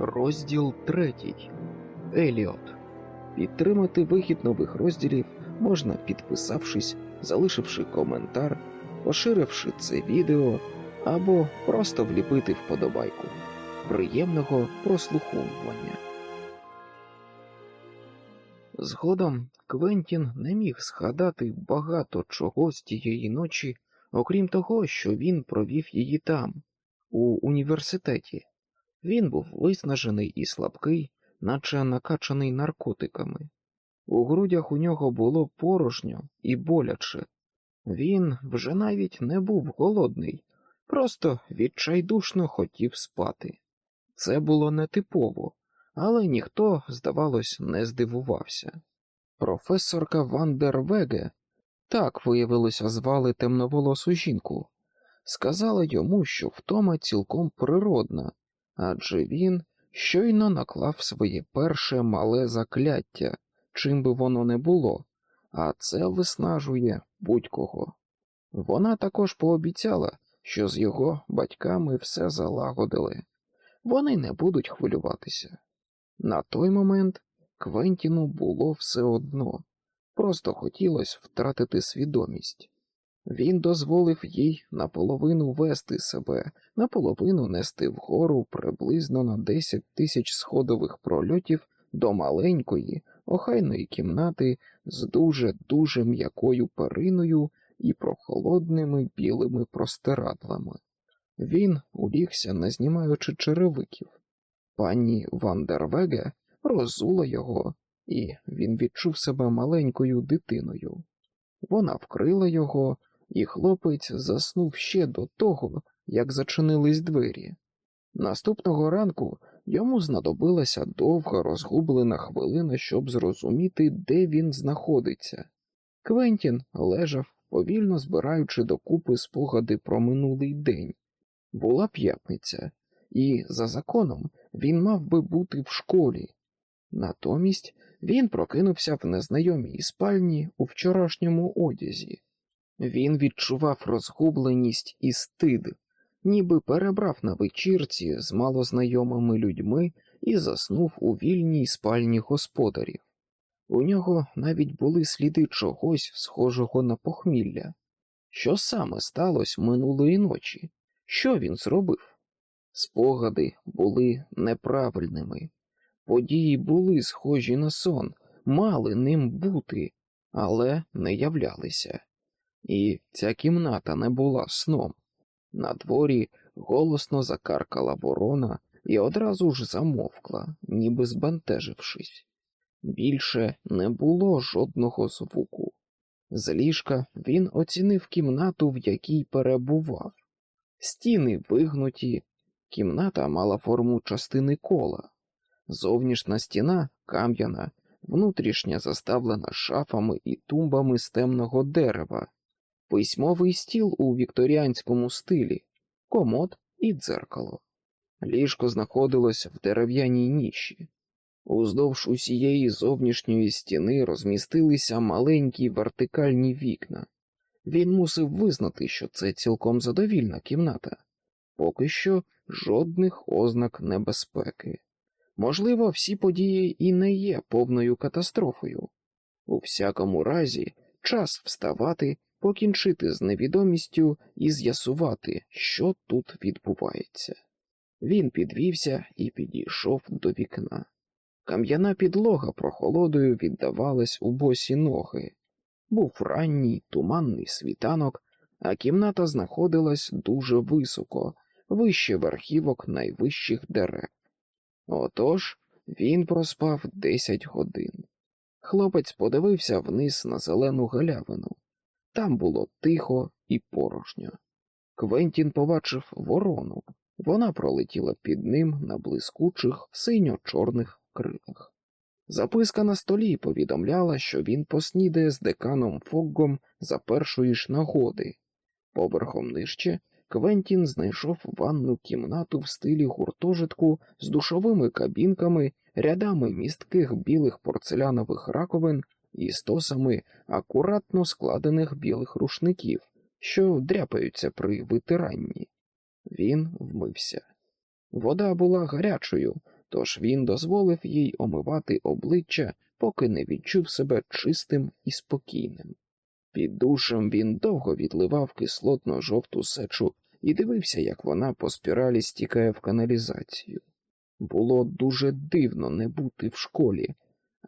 Розділ третій. Еліот. Підтримати вихід нових розділів можна підписавшись, залишивши коментар, поширивши це відео або просто вліпити вподобайку. Приємного прослуховування. Згодом Квентін не міг згадати багато чого з тієї ночі, окрім того, що він провів її там, у університеті. Він був виснажений і слабкий, наче накачаний наркотиками. У грудях у нього було порожньо і боляче. Він вже навіть не був голодний, просто відчайдушно хотів спати. Це було нетипово, але ніхто, здавалось, не здивувався. Професорка Вандервеге, так виявилося, звали темноволосу жінку, сказала йому, що втома цілком природна, адже він щойно наклав своє перше мале закляття, чим би воно не було, а це виснажує будь-кого. Вона також пообіцяла, що з його батьками все залагодили, вони не будуть хвилюватися. На той момент Квентіну було все одно, просто хотілося втратити свідомість. Він дозволив їй наполовину вести себе, наполовину нести вгору приблизно на 10 тисяч сходових прольотів до маленької, охайної кімнати з дуже дуже м'якою периною і прохолодними білими простирадлами. Він улігся, не знімаючи черевиків. Пані Вандервеге розула його, і він відчув себе маленькою дитиною. Вона вкрила його, і хлопець заснув ще до того, як зачинились двері. Наступного ранку йому знадобилася довга розгублена хвилина, щоб зрозуміти, де він знаходиться. Квентін лежав, повільно збираючи докупи спогади про минулий день. Була п'ятниця, і, за законом, він мав би бути в школі. Натомість він прокинувся в незнайомій спальні у вчорашньому одязі. Він відчував розгубленість і стид, ніби перебрав на вечірці з малознайомими людьми і заснув у вільній спальні господарів. У нього навіть були сліди чогось схожого на похмілля. Що саме сталося минулої ночі? Що він зробив? Спогади були неправильними, події були схожі на сон, мали ним бути, але не являлися. І ця кімната не була сном. На дворі голосно закаркала ворона і одразу ж замовкла, ніби збентежившись. Більше не було жодного звуку. З ліжка він оцінив кімнату, в якій перебував. Стіни вигнуті, кімната мала форму частини кола, зовнішня стіна кам'яна, внутрішня заставлена шафами і тумбами з темного дерева, письмовий стіл у вікторіанському стилі, комод і дзеркало. Ліжко знаходилось в дерев'яній ніші. Уздовж усієї зовнішньої стіни розмістилися маленькі вертикальні вікна. Він мусив визнати, що це цілком задовільна кімната, поки що жодних ознак небезпеки. Можливо, всі події і не є повною катастрофою. У всякому разі, час вставати, покінчити з невідомістю і з'ясувати, що тут відбувається. Він підвівся і підійшов до вікна. Кам'яна підлога прохолодою віддавалась у босі ноги. Був ранній туманний світанок, а кімната знаходилась дуже високо, вище верхівок найвищих дерев. Отож він проспав десять годин. Хлопець подивився вниз на зелену галявину. Там було тихо і порожньо. Квентін побачив ворону. Вона пролетіла під ним на блискучих синьо-чорних крилах. Записка на столі повідомляла, що він поснідає з деканом Фоггом за першої ж нагоди. Поверхом нижче Квентін знайшов ванну кімнату в стилі гуртожитку з душовими кабінками, рядами містких білих порцелянових раковин і стосами акуратно складених білих рушників, що дряпаються при витиранні. Він вмився. Вода була гарячою, тож він дозволив їй омивати обличчя, поки не відчув себе чистим і спокійним. Під душем він довго відливав кислотно жовту сечу і дивився, як вона по спіралі стікає в каналізацію. Було дуже дивно не бути в школі,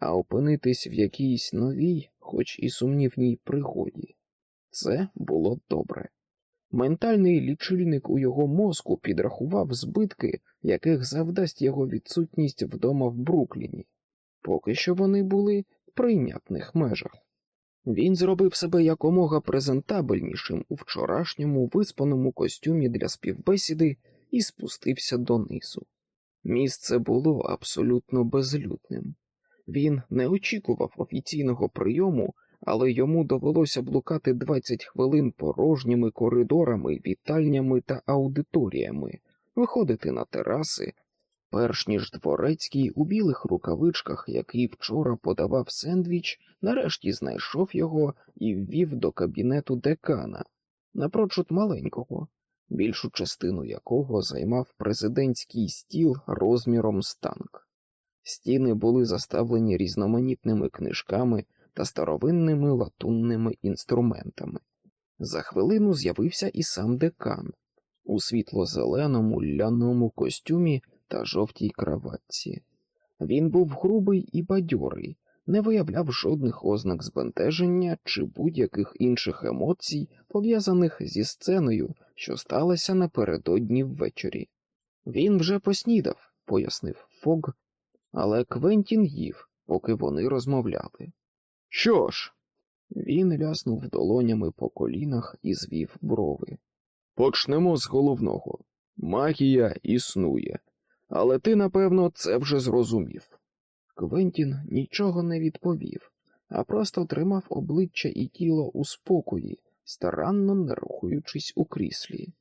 а опинитись в якійсь новій, хоч і сумнівній пригоді. Це було добре. Ментальний лічильник у його мозку підрахував збитки, яких завдасть його відсутність вдома в Брукліні, поки що вони були в прийнятних межах. Він зробив себе якомога презентабельнішим у вчорашньому виспаному костюмі для співбесіди і спустився донизу. Місце було абсолютно безлюдним. Він не очікував офіційного прийому, але йому довелося блукати 20 хвилин порожніми коридорами, вітальнями та аудиторіями, виходити на тераси, перш ніж дворецький у білих рукавичках, який вчора подавав сендвіч, нарешті знайшов його і ввів до кабінету декана, напрочуд маленького, більшу частину якого займав президентський стіл розміром з танк. Стіни були заставлені різноманітними книжками та старовинними латунними інструментами. За хвилину з'явився і сам декан у світло-зеленому ляному костюмі та жовтій краватці. Він був грубий і бадьорий, не виявляв жодних ознак збентеження чи будь-яких інших емоцій, пов'язаних зі сценою, що сталася напередодні ввечері. Він вже поснідав, пояснив Фог, але Квентін їв, поки вони розмовляли. Що ж? Він ляснув долонями по колінах і звів брови. Почнемо з головного. Магія існує, але ти, напевно, це вже зрозумів. Квентін нічого не відповів, а просто тримав обличчя і тіло у спокої, старанно не рухаючись у кріслі.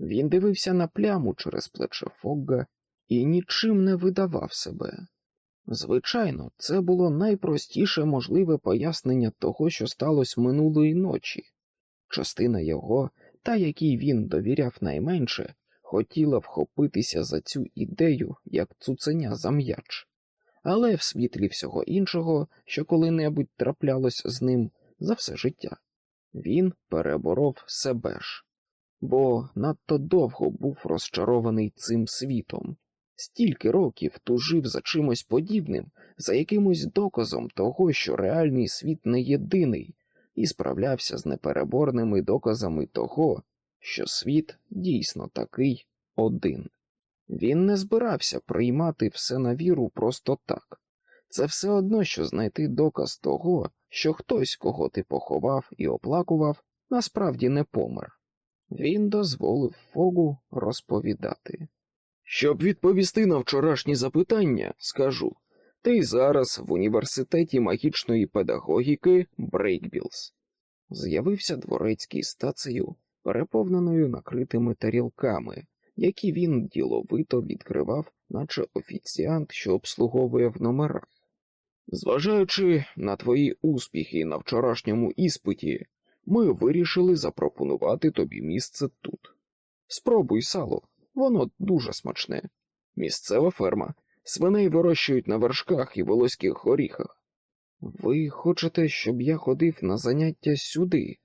Він дивився на пляму через плече Фогга і нічим не видавав себе. Звичайно, це було найпростіше можливе пояснення того, що сталося минулої ночі. Частина його, та якій він довіряв найменше, хотіла вхопитися за цю ідею як цуценя за м'яч, але в світлі всього іншого, що коли-небудь траплялось з ним за все життя, він переборов себе ж, бо надто довго був розчарований цим світом. Стільки років тужив за чимось подібним, за якимось доказом того, що реальний світ не єдиний, і справлявся з непереборними доказами того, що світ дійсно такий один. Він не збирався приймати все на віру просто так. Це все одно, що знайти доказ того, що хтось, кого ти поховав і оплакував, насправді не помер. Він дозволив Фогу розповідати. Щоб відповісти на вчорашні запитання, скажу ти зараз в університеті магічної педагогіки Брейкбілз. З'явився дворецький стацею, переповненою накритими тарілками, які він діловито відкривав, наче офіціант, що обслуговує в номерах. Зважаючи на твої успіхи на вчорашньому іспиті, ми вирішили запропонувати тобі місце тут. Спробуй сало. Воно дуже смачне. Місцева ферма. Свиней вирощують на вершках і волоських горіхах. Ви хочете, щоб я ходив на заняття сюди,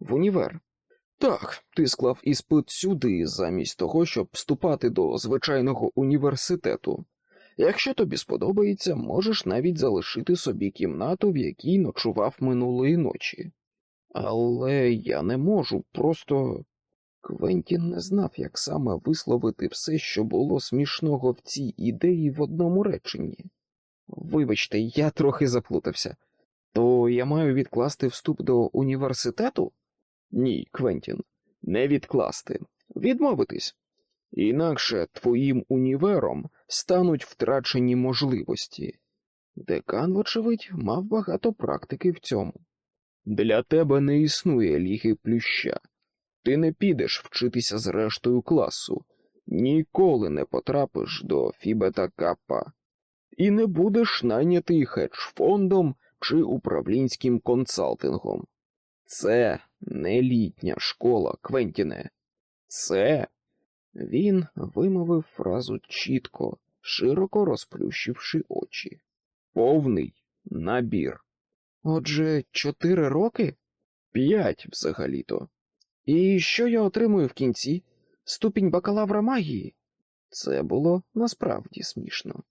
в універ? Так, ти склав іспит сюди, замість того, щоб вступати до звичайного університету. Якщо тобі сподобається, можеш навіть залишити собі кімнату, в якій ночував минулої ночі. Але я не можу, просто. Квентін не знав, як саме висловити все, що було смішного в цій ідеї в одному реченні. Вибачте, я трохи заплутався. То я маю відкласти вступ до університету? Ні, Квентін, не відкласти, відмовитись. Інакше твоїм універом стануть втрачені можливості. Декан, вочевидь, мав багато практики в цьому. Для тебе не існує ліги плюща. Ти не підеш вчитися з рештою класу, ніколи не потрапиш до Фібета Каппа і не будеш найнятий хедж-фондом чи управлінським консалтингом. Це не літня школа, Квентіне, це Він вимовив фразу чітко, широко розплющивши очі. Повний набір. Отже, чотири роки? П'ять взагалі-то. І що я отримую в кінці? Ступінь бакалавра магії? Це було насправді смішно.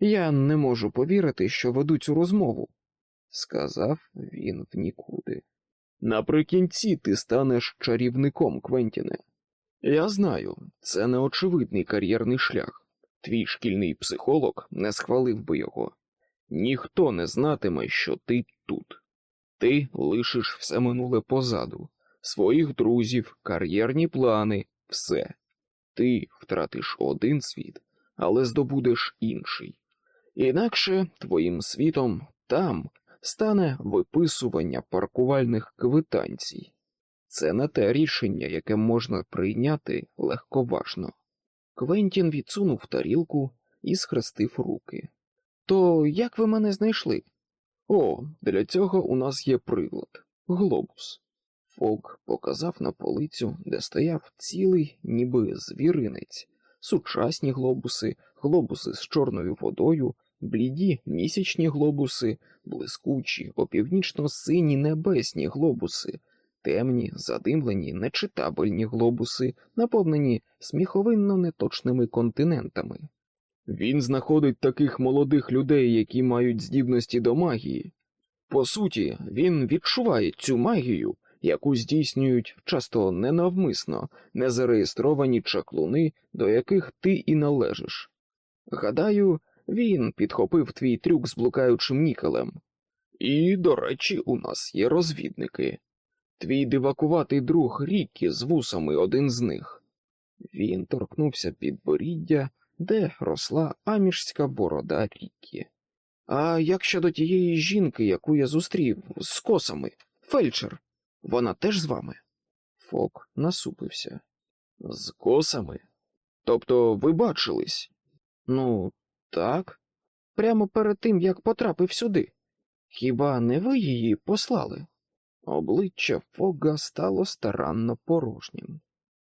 Я не можу повірити, що веду цю розмову, сказав він в нікуди. Наприкінці ти станеш чарівником, Квентіне. Я знаю, це неочевидний кар'єрний шлях. Твій шкільний психолог не схвалив би його. Ніхто не знатиме, що ти тут. Ти лишиш все минуле позаду, своїх друзів, кар'єрні плани, все. Ти втратиш один світ, але здобудеш інший. Інакше твоїм світом там стане виписування паркувальних квитанцій. Це не те рішення, яке можна прийняти легковажно. Квентін відсунув тарілку і схрестив руки. То як ви мене знайшли? О, для цього у нас є прилад глобус. Фолк показав на полицю, де стояв цілий, ніби звіринець, сучасні глобуси, глобуси з чорною водою, бліді місячні глобуси, блискучі, опівнічно-сині небесні глобуси, темні, задимлені, нечитабельні глобуси, наповнені сміховинно неточними континентами. Він знаходить таких молодих людей, які мають здібності до магії. По суті, він відчуває цю магію, яку здійснюють часто ненавмисно незареєстровані чаклуни, до яких ти і належиш. Гадаю, він підхопив твій трюк з блукаючим нікелем. І, до речі, у нас є розвідники. Твій дивакуватий друг Ріккі з вусами один з них. Він торкнувся підборіддя, де росла амішська борода Ріккі. А як щодо тієї жінки, яку я зустрів з косами, фельдшер, вона теж з вами? Фок насупився. З косами? Тобто ви бачились? Ну, так. Прямо перед тим, як потрапив сюди. Хіба не ви її послали? Обличчя Фога стало старанно порожнім.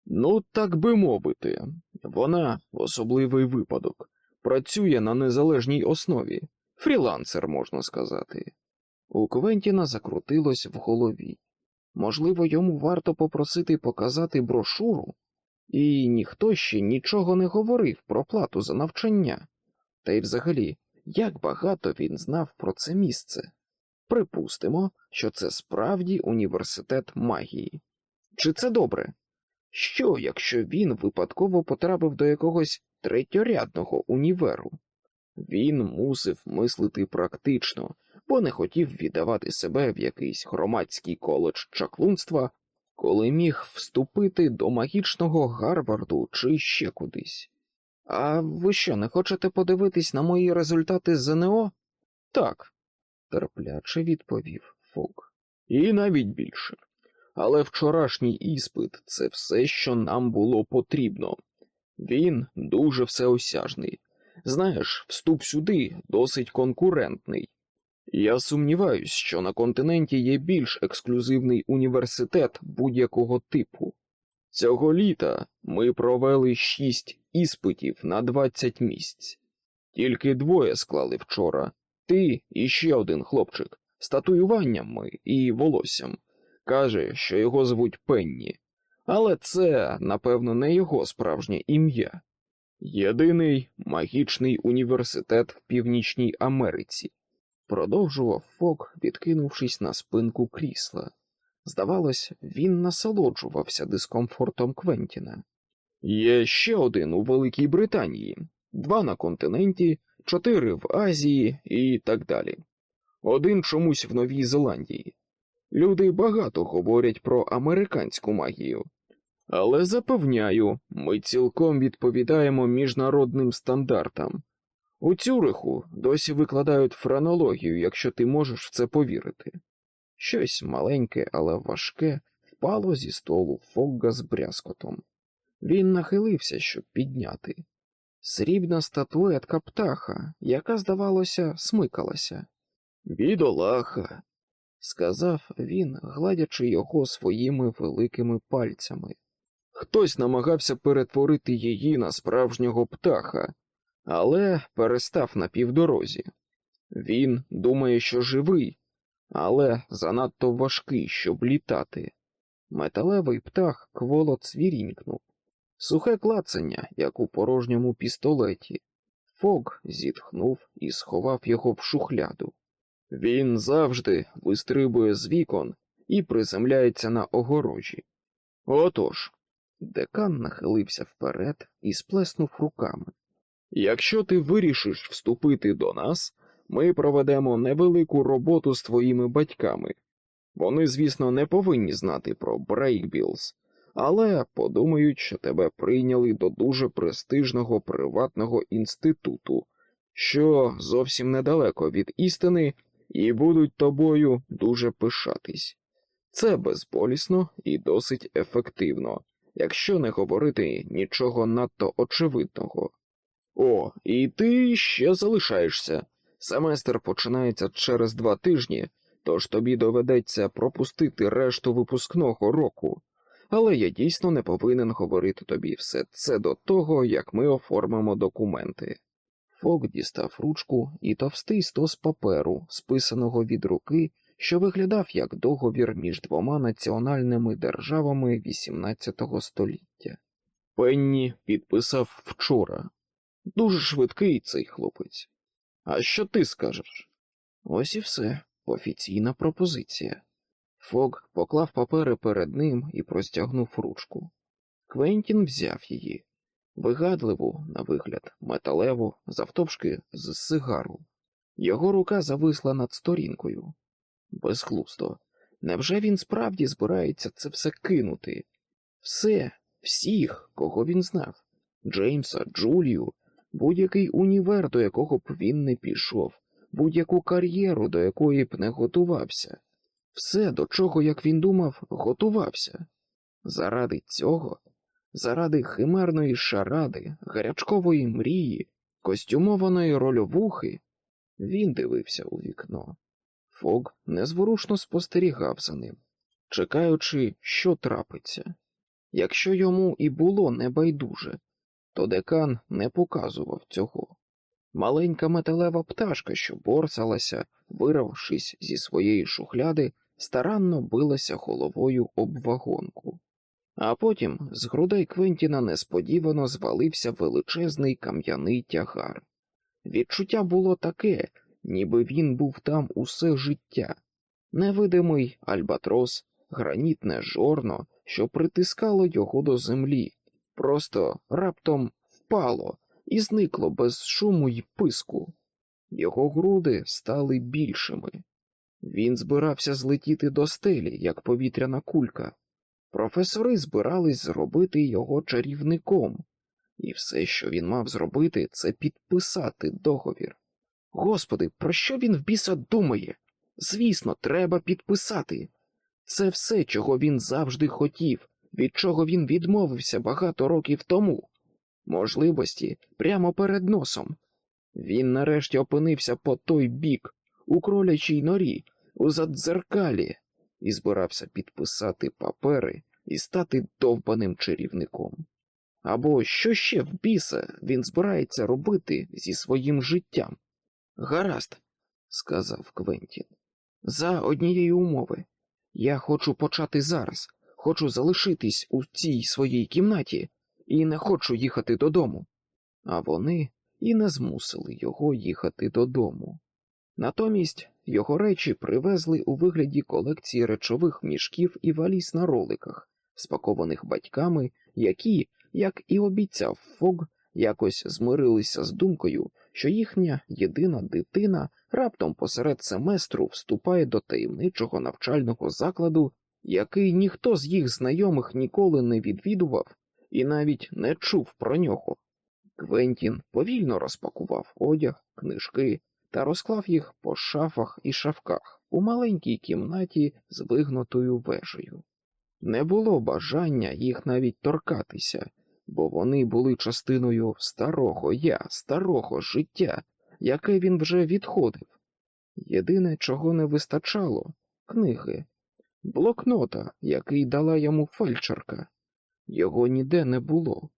Ну, так би мовити, вона особливий випадок, працює на незалежній основі, фрілансер, можна сказати. У Квентіна закрутилось в голові. Можливо, йому варто попросити показати брошуру, і ніхто ще нічого не говорив про плату за навчання. Та й взагалі, як багато він знав про це місце. Припустимо, що це справді університет магії. Чи це добре? Що, якщо він випадково потрапив до якогось третьорядного універу? Він мусив мислити практично, бо не хотів віддавати себе в якийсь громадський коледж чаклунства, коли міг вступити до магічного Гарварду чи ще кудись. А ви що, не хочете подивитись на мої результати з ЗНО? Так, терпляче відповів Фок. І навіть більше. Але вчорашній іспит це все, що нам було потрібно. Він дуже всеосяжний. Знаєш, вступ сюди досить конкурентний. Я сумніваюсь, що на континенті є більш ексклюзивний університет будь-якого типу. Цього літа ми провели шість іспитів на двадцять місць. Тільки двоє склали вчора ти і ще один хлопчик з татуюваннями і волоссям. Каже, що його звуть Пенні, але це, напевно, не його справжнє ім'я. Єдиний магічний університет в Північній Америці, продовжував Фок, відкинувшись на спинку крісла. Здавалось, він насолоджувався дискомфортом Квентіна. Є ще один у Великій Британії, два на континенті, чотири в Азії і так далі. Один чомусь в Новій Зеландії. Люди багато говорять про американську магію, але запевняю, ми цілком відповідаємо міжнародним стандартам. У Цюриху досі викладають франологію, якщо ти можеш в це повірити. Щось маленьке, але важке впало зі столу Фогга з брязкотом. Він нахилився, щоб підняти. Срібна статуетка птаха, яка, здавалося, смикалася. Бідолаха, сказав він, гладячи його своїми великими пальцями. Хтось намагався перетворити її на справжнього птаха, але перестав на півдорозі. Він думає, що живий, але занадто важкий, щоб літати. Металевий птах кволо цвірінькнув. Сухе клацання, як у порожньому пістолеті. Фок зітхнув і сховав його в шухляду. Він завжди вистрибує з вікон і приземляється на огорожі. Отож, декан нахилився вперед і сплеснув руками. Якщо ти вирішиш вступити до нас, ми проведемо невелику роботу з твоїми батьками. Вони, звісно, не повинні знати про Брейкбілз, але подумають, що тебе прийняли до дуже престижного приватного інституту, що зовсім недалеко від істини, і будуть тобою дуже пишатись. Це безболісно і досить ефективно, якщо не говорити нічого надто очевидного. О, і ти ще залишаєшся. Семестр починається через два тижні, тож тобі доведеться пропустити решту випускного року. Але я дійсно не повинен говорити тобі все це до того, як ми оформимо документи. Фок дістав ручку і товстий стос паперу, списаного від руки, що виглядав як договір між двома національними державами XVIII століття. Пенні підписав вчора. Дуже швидкий цей хлопець. А що ти скажеш? Ось і все. Офіційна пропозиція. Фог поклав папери перед ним і простягнув ручку. Квентін взяв її, вигадливу, на вигляд, металеву, завтовшки з сигару. Його рука зависла над сторінкою. Безглусто. Невже він справді збирається це все кинути? Все, всіх, кого він знав Джеймса, Джулію, будь-який універ, до якого б він не пішов, будь-яку кар'єру, до якої б не готувався, все, до чого, як він думав, готувався. Заради цього, заради химерної шаради, гарячкової мрії, костюмованої рольовухи, він дивився у вікно. Фог незворушно спостерігав за ним, чекаючи, що трапиться. Якщо йому і було небайдуже, то декан не показував цього. Маленька металева пташка, що борсалася, вирвавшись зі своєї шухляди, старанно билася головою об вагонку. А потім з грудей Квентіна несподівано звалився величезний кам'яний тягар. Відчуття було таке, ніби він був там усе життя, невидимий альбатрос, гранітне жорно, що притискало його до землі, просто раптом впало і зникло без шуму й писку. Його груди стали більшими. Він збирався злетіти до стелі, як повітряна кулька. Професори збирались зробити його чарівником, і все, що він мав зробити, це підписати договір. Господи, про що він в біса думає? Звісно, треба підписати. Це все, чого він завжди хотів, від чого він відмовився багато років тому. Можливості прямо перед носом. Він нарешті опинився по той бік, у кролячій норі, у задзеркалі, і збирався підписати папери і стати довбаним чарівником. Або що ще в біса він збирається робити зі своїм життям? Гаразд, сказав Квентін. За однієї умови. Я хочу почати зараз, хочу залишитись у цій своїй кімнаті і не хочу їхати додому. А вони і не змусили його їхати додому. Натомість його речі привезли у вигляді колекції речових мішків і валіз на роликах, спакованих батьками, які, як і обіцяв Фог, якось змирилися з думкою, що їхня єдина дитина раптом посеред семестру вступає до таємничого навчального закладу, який ніхто з їх знайомих ніколи не відвідував і навіть не чув про нього. Квентін повільно розпакував одяг, книжки та розклав їх по шафах і шафках у маленькій кімнаті з вигнутою вежею. Не було бажання їх навіть торкатися, бо вони були частиною старого я, старого життя, яке він вже відходив. Єдине, чого не вистачало книги, блокнота, який дала йому фельдшерка. Його ніде не було.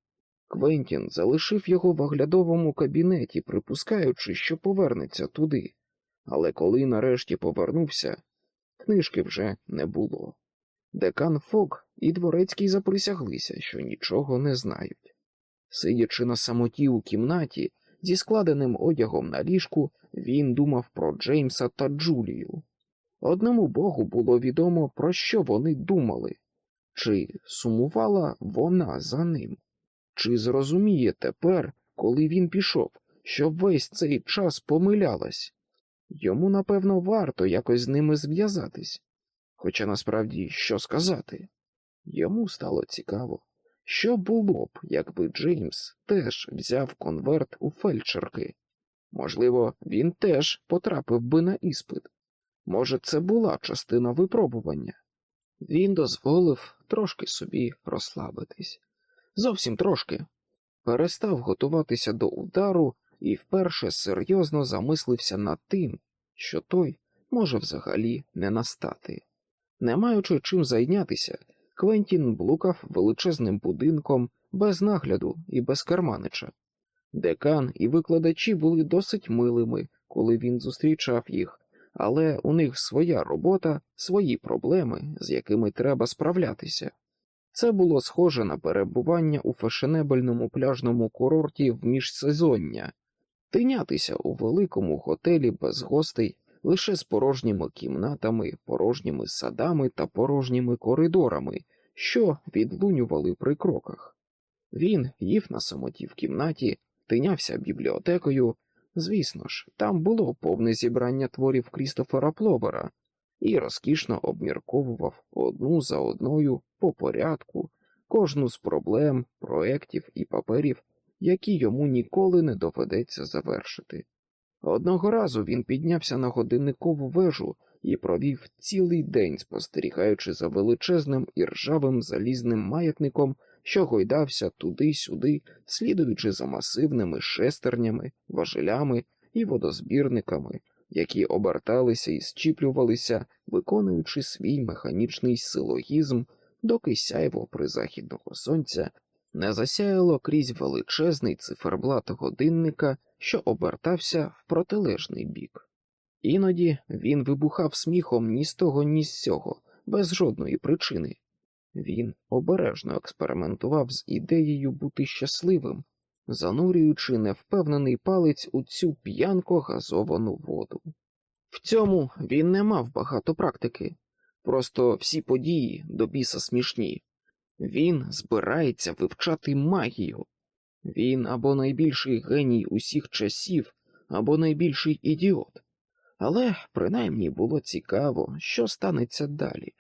Квентін залишив його в оглядовому кабінеті, припускаючи, що повернеться туди, але коли нарешті повернувся, книжки вже не було. Декан Фок і дворецький заприсяглися, що нічого не знають. Сидячи на самоті у кімнаті, зі складеним одягом на ліжку, він думав про Джеймса та Джулію. Одному богу було відомо, про що вони думали, чи сумувала вона за ним, чи зрозуміє тепер, коли він пішов, що весь цей час помилялась. Йому, напевно, варто якось з ними зв'язатись. Хоча насправді що сказати? Йому стало цікаво, що було б, якби Джеймс теж взяв конверт у фельдшерки. Можливо, він теж потрапив би на іспит. Може, це була частина випробування. Він дозволив трошки собі розслабитись. Зовсім трошки. Перестав готуватися до удару і вперше серйозно замислився над тим, що той може взагалі не настати. Не маючи чим зайнятися, Квентін блукав величезним будинком без нагляду і без керманича. Декан і викладачі були досить милими, коли він зустрічав їх, але у них своя робота, свої проблеми, з якими треба справлятися. Це було схоже на перебування у фешенебельному пляжному курорті в міжсезоння, тинятися у великому готелі без гостей лише з порожніми кімнатами, порожніми садами та порожніми коридорами, що відлунювали при кроках. Він їв на самоті в кімнаті, тинявся бібліотекою. Звісно ж, там було повне зібрання творів Крістофера Пловера і розкішно обмірковував одну за одною по порядку кожну з проблем, проєктів і паперів, які йому ніколи не доведеться завершити. Одного разу він піднявся на годинникову вежу і провів цілий день, спостерігаючи за величезним і ржавим залізним маятником, що гойдався туди-сюди, слідуючи за масивними шестернями, важелями і водозбірниками, які оберталися і зчіплювалися, виконуючи свій механічний силогізм, доки сяйво призахідного сонця не засяяло крізь величезний циферблат годинника, що обертався в протилежний бік. Іноді він вибухав сміхом ні з того, ні з сього, без жодної причини. Він обережно експериментував з ідеєю бути щасливим, занурюючи невпевнений палець у цю п'янко газовану воду. В цьому він не мав багато практики, просто всі події до біса смішні. Він збирається вивчати магію. Він або найбільший геній усіх часів, або найбільший ідіот. Але принаймні було цікаво, що станеться далі.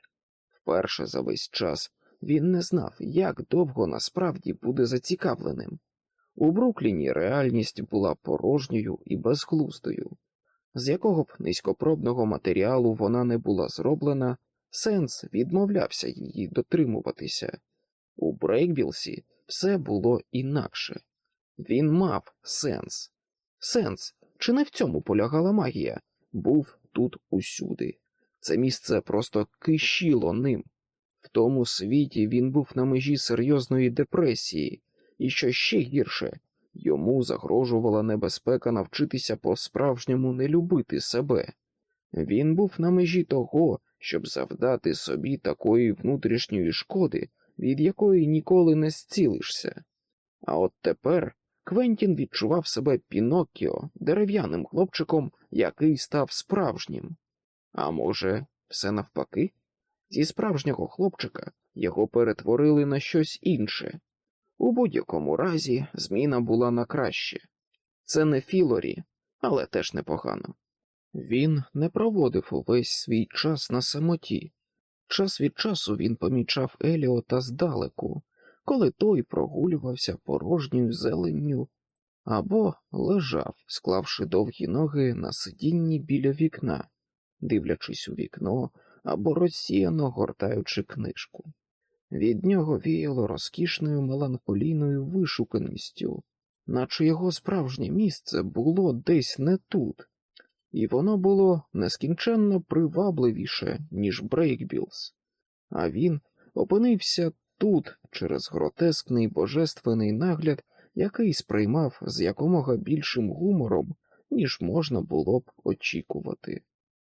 Вперше за весь час він не знав, як довго насправді буде зацікавленим. У Брукліні реальність була порожньою і безглуздою. З якого б низькопробного матеріалу вона не була зроблена, сенс відмовлявся її дотримуватися. У Брейкбілсі все було інакше. Він мав сенс. Сенс, чи не в цьому полягала магія, був тут усюди. Це місце просто кишіло ним. В тому світі він був на межі серйозної депресії, і що ще гірше, йому загрожувала небезпека навчитися по-справжньому не любити себе. Він був на межі того, щоб завдати собі такої внутрішньої шкоди, від якої ніколи не зцілишся. А от тепер Квентін відчував себе Піноккіо дерев'яним хлопчиком, який став справжнім. А може, все навпаки? Зі справжнього хлопчика його перетворили на щось інше. У будь-якому разі зміна була на краще. Це не Філорі, але теж непогано. Він не проводив увесь свій час на самоті. Час від часу він помічав Еліота здалеку, коли той прогулювався порожньою зеленню або лежав, склавши довгі ноги на сидінні біля вікна, дивлячись у вікно або розсіяно гортаючи книжку. Від нього віяло розкішною меланхолійною вишуканістю, наче його справжнє місце було десь не тут, і воно було нескінченно привабливіше, ніж Брейкбілз, а він опинився тут, через гротескний божественний нагляд, який сприймав з якомога більшим гумором, ніж можна було б очікувати.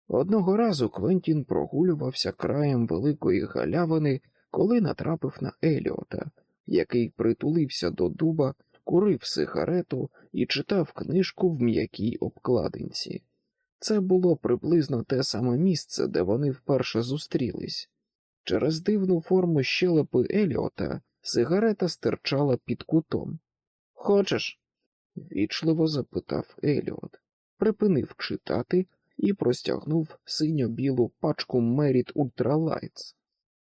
Одного разу Квентін прогулювався краєм великої галявини, коли натрапив на Еліота, який притулився до дуба, курив сигарету і читав книжку в м'якій обкладинці. Це було приблизно те саме місце, де вони вперше зустрілись. Через дивну форму щелепи Еліота сигарета стирчала під кутом. Хочеш? вічливо запитав Еліот, припинив читати і простягнув синьо-білу пачку Merit Ultra Lights.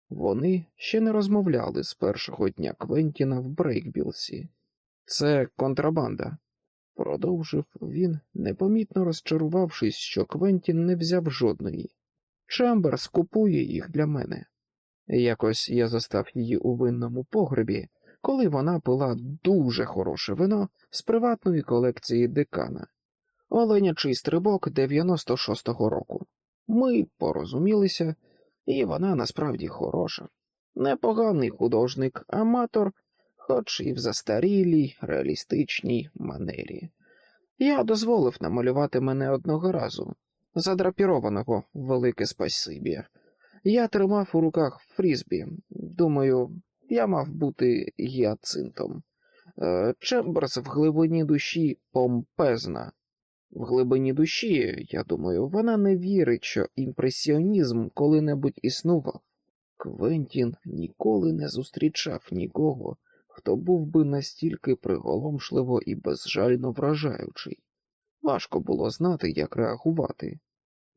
Вони ще не розмовляли з першого дня Квентіна в Брейкбілсі. Це контрабанда, продовжив він, непомітно розчарувавшись, що Квентін не взяв жодної. Чемберс купує їх для мене. Якось я застав її у винному погребі, коли вона пила дуже хороше вино з приватної колекції декана, оленячий стрибок 96-го року. Ми порозумілися, і вона насправді хороша. Непоганий художник, аматор, хоч і в застарілій, реалістичній манері. Я дозволив намалювати мене одного разу, задрапірованого велике спасибі. Я тримав у руках фрізбі. Думаю, я мав бути гіацинтом. Е, Чемберс в глибині душі помпезна. В глибині душі, я думаю, вона не вірить, що імпресіонізм коли-небудь існував. Квентін ніколи не зустрічав нікого, хто був би настільки приголомшливо і безжально вражаючий. Важко було знати, як реагувати.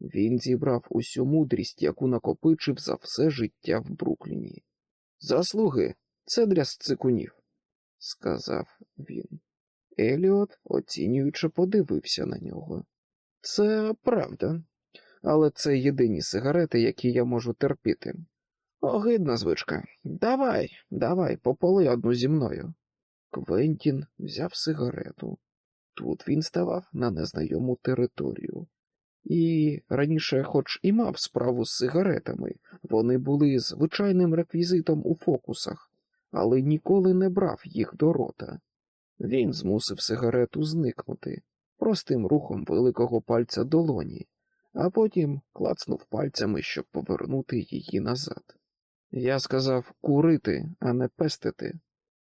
Він зібрав усю мудрість, яку накопичив за все життя в Брукліні. Заслуги, це для сцикунів, сказав він. Еліот, оцінюючи, подивився на нього. Це правда, але це єдині сигарети, які я можу терпіти. Огидна звичка. Давай, давай, пополи одну зі мною. Квентін взяв сигарету. Тут він ставав на незнайому територію. І раніше, хоч і мав справу з сигаретами, вони були звичайним реквізитом у фокусах, але ніколи не брав їх до рота. Він змусив сигарету зникнути простим рухом великого пальця долоні, а потім клацнув пальцями, щоб повернути її назад. Я сказав курити, а не пестити,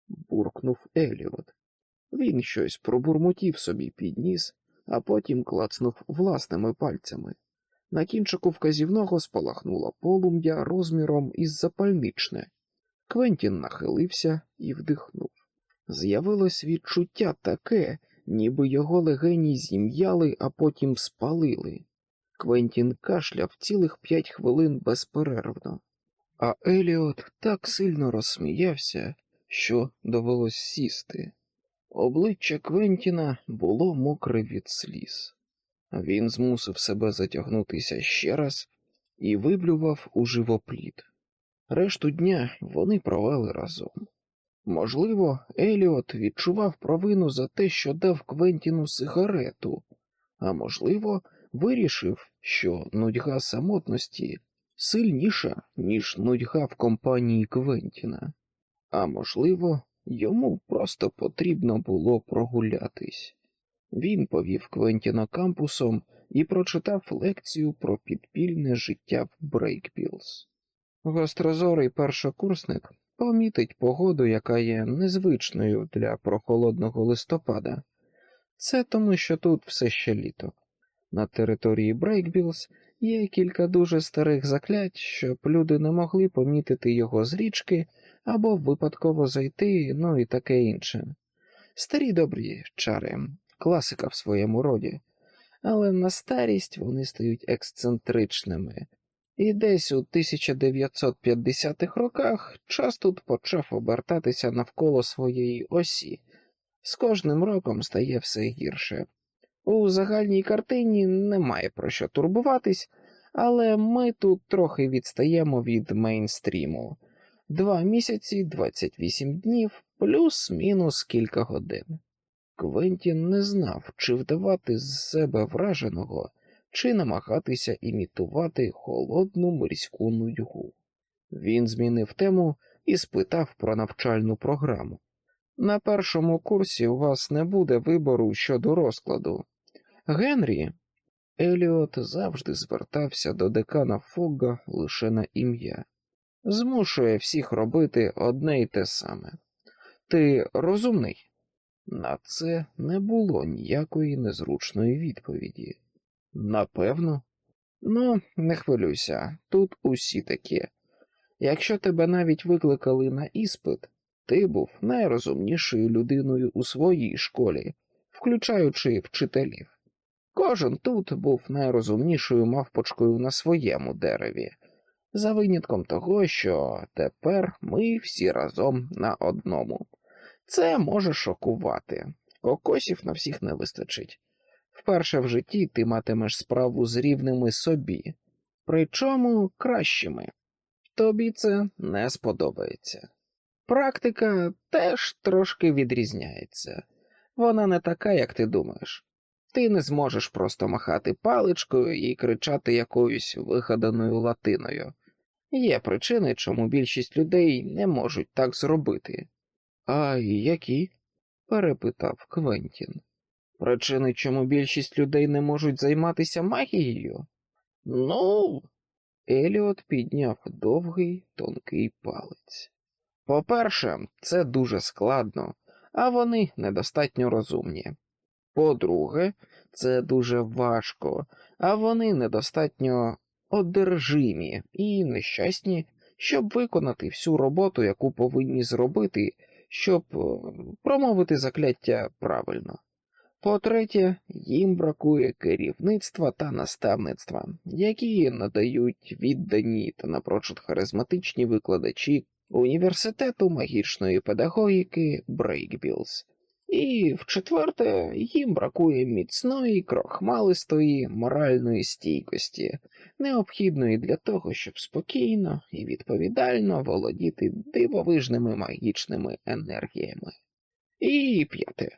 буркнув Еліот. Він щось пробурмотів собі під ніс, а потім клацнув власними пальцями. На кінчику вказівного спалахнуло полум'я розміром із запальничне. Квентін нахилився і вдихнув. З'явилось відчуття таке, ніби його легені зім'яли, а потім спалили. Квентін кашляв цілих п'ять хвилин безперервно, а Еліот так сильно розсміявся, що довелось сісти. Обличчя Квентіна було мокре від сліз. Він змусив себе затягнутися ще раз і виблював у живопліт. Решту дня вони провели разом. Можливо, Еліот відчував провину за те, що дав Квентіну сигарету, а можливо, вирішив, що нудьга самотності сильніша, ніж нудьга в компанії Квентіна, а можливо, йому просто потрібно було прогулятись. Він повів Квентіна кампусом і прочитав лекцію про підпільне життя в Брейкбілз. Гострозорий першокурсник помітить погоду, яка є незвичною для прохолодного листопада. Це тому, що тут все ще літо. На території Брейкбілз є кілька дуже старих заклять, щоб люди не могли помітити його з річки або випадково зайти, ну і таке інше. Старі добрі чари, класика в своєму роді, але на старість вони стають ексцентричними, і десь у 1950-х роках час тут почав обертатися навколо своєї осі. З кожним роком стає все гірше. У загальній картині немає про що турбуватись, але ми тут трохи відстаємо від мейнстріму. Два місяці, 28 днів, плюс-мінус кілька годин. Квентін не знав, чи вдавати з себе враженого, чи намагатися імітувати холодну морську нудьгу. Він змінив тему і спитав про навчальну програму. На першому курсі у вас не буде вибору щодо розкладу. Генрі, Еліот завжди звертався до декана Фогга лише на ім'я, змушує всіх робити одне й те саме. Ти розумний? На це не було ніякої незручної відповіді. Напевно, ну, не хвилюйся, тут усі такі. Якщо тебе навіть викликали на іспит, ти був найрозумнішою людиною у своїй школі, включаючи вчителів. Кожен тут був найрозумнішою мавпочкою на своєму дереві, за винятком того, що тепер ми всі разом на одному. Це може шокувати. Кокосів на всіх не вистачить. Вперше в житті ти матимеш справу з рівними собі, причому кращими. Тобі це не сподобається. Практика теж трошки відрізняється. Вона не така, як ти думаєш. Ти не зможеш просто махати паличкою і кричати якоюсь вигаданою латиною. Є причини, чому більшість людей не можуть так зробити. А які? перепитав Квентін. Причини, чому більшість людей не можуть займатися магією? Ну, Еліот підняв довгий тонкий палець. По-перше, це дуже складно, а вони недостатньо розумні. По-друге, це дуже важко, а вони недостатньо одержимі і нещасні, щоб виконати всю роботу, яку повинні зробити, щоб е, промовити закляття правильно. По-третє, їм бракує керівництва та наставництва, які надають віддані та напрочуд харизматичні викладачі університету магічної педагогіки Брейкбілз. І в четверте, їм бракує міцної, крохмалистої моральної стійкості, необхідної для того, щоб спокійно і відповідально володіти дивовижними магічними енергіями. І п'яте.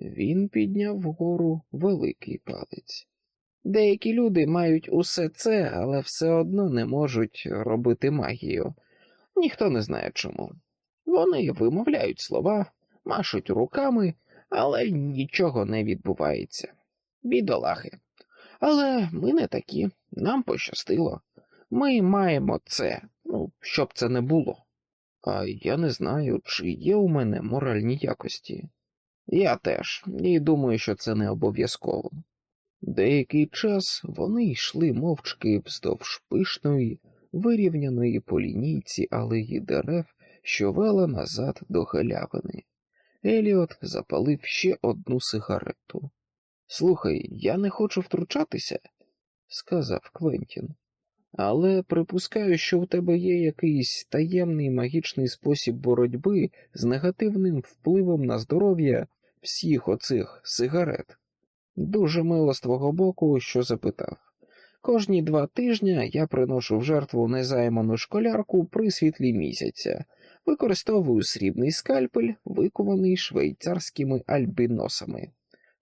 Він підняв вгору великий палець. Деякі люди мають усе це, але все одно не можуть робити магію. Ніхто не знає чому. Вони вимовляють слова, машуть руками, але нічого не відбувається. Бідолахи. Але ми не такі, нам пощастило. Ми маємо це, ну, щоб це не було. А я не знаю, чи є у мене моральні якості. Я теж, і думаю, що це не обов'язково. Деякий час вони йшли мовчки вздовж пишної, вирівняної по лінійці алеї дерев, що вела назад до галявини. Еліот запалив ще одну сигарету. Слухай, я не хочу втручатися, сказав Квентін, але припускаю, що в тебе є якийсь таємний магічний спосіб боротьби з негативним впливом на здоров'я всіх оцих сигарет. Дуже мило з твого боку, що запитав. Кожні два тижні я приношу в жертву незайману школярку при світлі місяця, використовую срібний скальпель, викований швейцарськими альбіносами,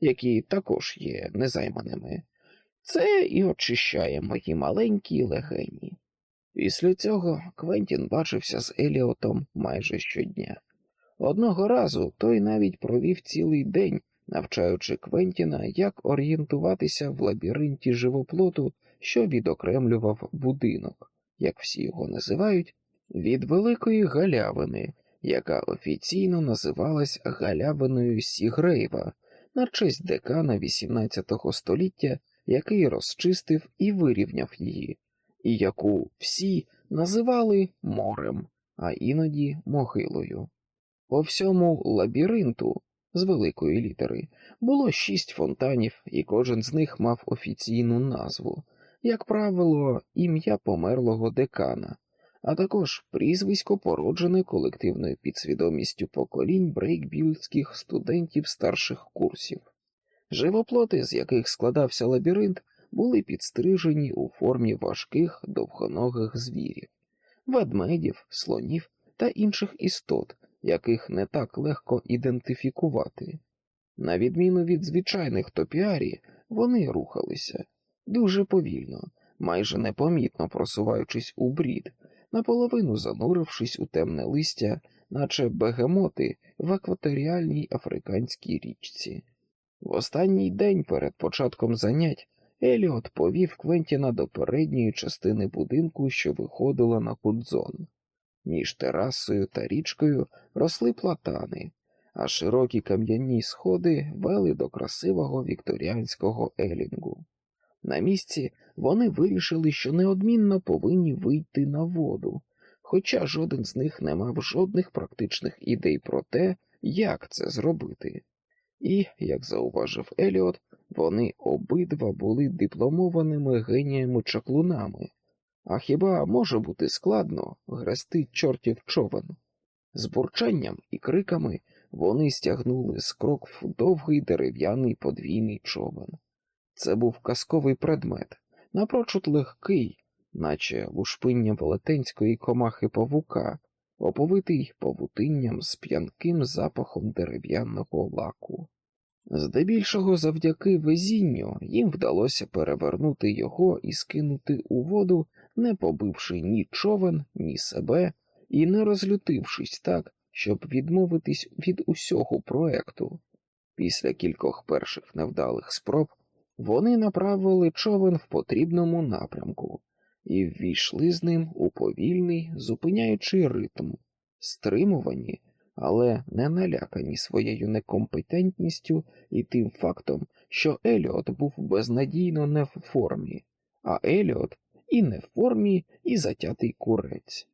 які також є незайманими. Це і очищає мої маленькі легені. Після цього Квентін бачився з Еліотом майже щодня. Одного разу той навіть провів цілий день, навчаючи Квентіна, як орієнтуватися в лабіринті живоплоту, що відокремлював будинок, як всі його називають, від великої галявини, яка офіційно називалась галявиною Сігрейва, на честь декана XVIII століття, який розчистив і вирівняв її, і яку всі називали морем, а іноді могилою. По всьому лабіринту з великої літери було шість фонтанів, і кожен з них мав офіційну назву, як правило, ім'я померлого декана, а також прізвисько, породжене колективною підсвідомістю поколінь брейкбілдських студентів старших курсів. Живоплоти, з яких складався лабіринт, були підстрижені у формі важких довгоногих звірів, ведмедів, слонів та інших істот яких не так легко ідентифікувати. На відміну від звичайних топіарі, вони рухалися дуже повільно, майже непомітно просуваючись у брід, наполовину занурившись у темне листя, наче бегемоти в екваторіальній африканській річці. В останній день перед початком занять Еліот повів Квентіна до передньої частини будинку, що виходила на Гудзон. Між терасою та річкою росли платани, а широкі кам'яні сходи вели до красивого вікторіанського елінгу. На місці вони вирішили, що неодмінно повинні вийти на воду, хоча жоден з них не мав жодних практичних ідей про те, як це зробити. І, як зауважив Еліот, вони обидва були дипломованими геніями чаклунами. А хіба може бути складно грести чортів човен? З бурчанням і криками вони стягнули з крокв довгий дерев'яний подвійний човен. Це був казковий предмет, напрочуд легкий, наче лушпиння велетенської комахи павука, оповитий павутинням з п'янким запахом дерев'яного лаку. Здебільшого завдяки везінню їм вдалося перевернути його і скинути у воду, не побивши ні човен, ні себе і не розлютившись так, щоб відмовитись від усього проекту. Після кількох перших невдалих спроб вони направили човен в потрібному напрямку і ввійшли з ним у повільний, зупиняючий ритм, стримувані, але не налякані своєю некомпетентністю і тим фактом, що Еліот був безнадійно не в формі, а Еліот і не в формі, і затятий курець.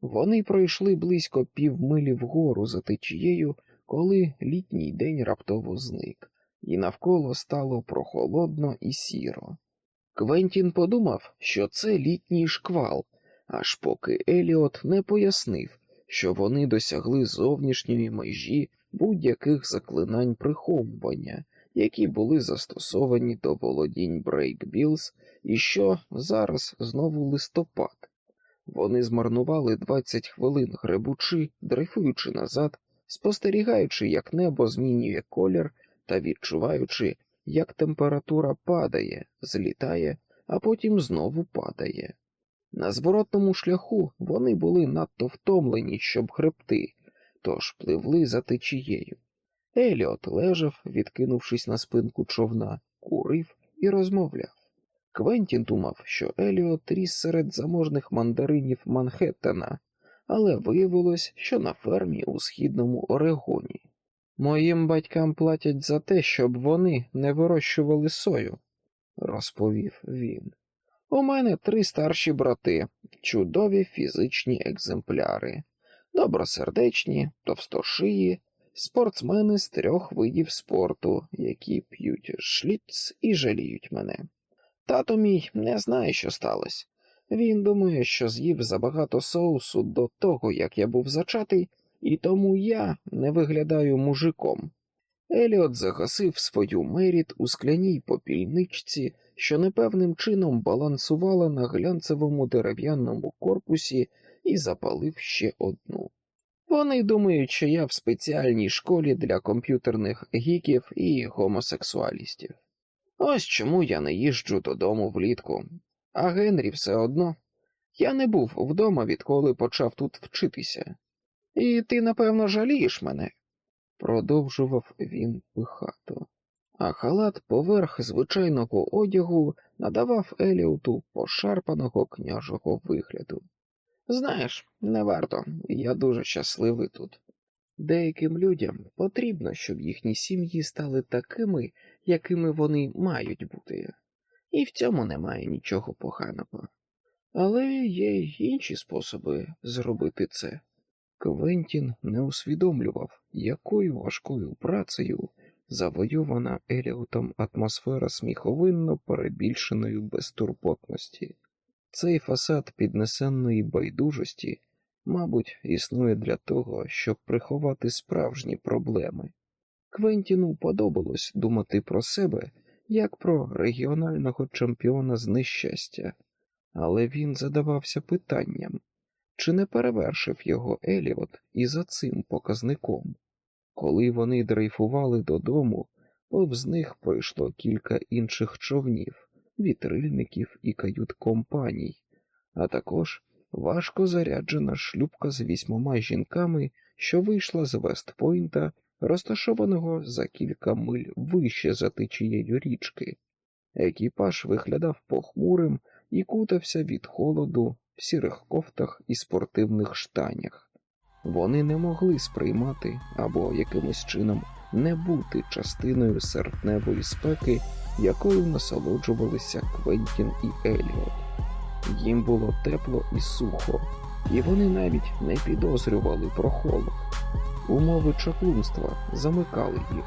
Вони пройшли близько півмилі вгору за течією, коли літній день раптово зник, і навколо стало прохолодно і сіро. Квентін подумав, що це літній шквал, аж поки Еліот не пояснив, що вони досягли зовнішньої межі будь-яких заклинань приховування, які були застосовані до володінь Брейкбілз, і що зараз знову листопад. Вони змарнували 20 хвилин гребучи, дрейфуючи назад, спостерігаючи, як небо змінює колір та відчуваючи, як температура падає, злітає, а потім знову падає. На зворотному шляху вони були надто втомлені, щоб хребти, тож пливли за течією. Еліот лежав, відкинувшись на спинку човна, курив і розмовляв. Квентін думав, що Еліот ріс серед заможних мандаринів Манхеттена, але виявилось, що на фермі у східному Орегоні. Моїм батькам платять за те, щоб вони не вирощували сою, розповів він. У мене три старші брати, чудові фізичні екземпляри, добросердечні, товстошиї, спортсмени з трьох видів спорту, які п'ють шліц і жаліють мене. Тато мій не знає, що сталося. Він думає, що з'їв забагато соусу до того, як я був зачатий, і тому я не виглядаю мужиком. Еліот загасив свою меріт у скляній попільничці, що непевним чином балансувала на глянцевому дерев'яному корпусі, і запалив ще одну. Вони думають, що я в спеціальній школі для комп'ютерних гіків і гомосексуалістів. Ось чому я не їжджу додому влітку, а Генрі все одно. Я не був вдома, відколи почав тут вчитися. І ти, напевно, жалієш мене, продовжував він пихато, а халат поверх звичайного одягу надавав Еліоту пошарпаного княжого вигляду. Знаєш, не варто, я дуже щасливий тут. Деяким людям потрібно, щоб їхні сім'ї стали такими, якими вони мають бути, і в цьому немає нічого поганого. Але є й інші способи зробити це. Квентін не усвідомлював, якою важкою працею завойована Еліотом атмосфера сміховинно перебільшеної безтурботності. Цей фасад піднесенної байдужості, мабуть, існує для того, щоб приховати справжні проблеми. Квентіну подобалось думати про себе як про регіонального чемпіона з нещастя, але він задавався питанням, чи не перевершив його Еліот і за цим показником. Коли вони дрейфували додому, повз них пройшло кілька інших човнів, вітрильників і кают компаній, а також важко заряджена шлюбка з вісьмома жінками, що вийшла з Вестпойнта, розташованого за кілька миль вище за течією річки. Екіпаж виглядав похмурим і кутався від холоду в сірих кофтах і спортивних штанях. Вони не могли сприймати або якимось чином не бути частиною серпневої спеки, якою насолоджувалися Квентін і Еліот. Їм було тепло і сухо, і вони навіть не підозрювали про холод. Умови чаклунства замикали їх.